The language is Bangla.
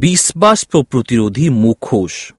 বিষবাষ্প প্রতিরোধী মুখোশ।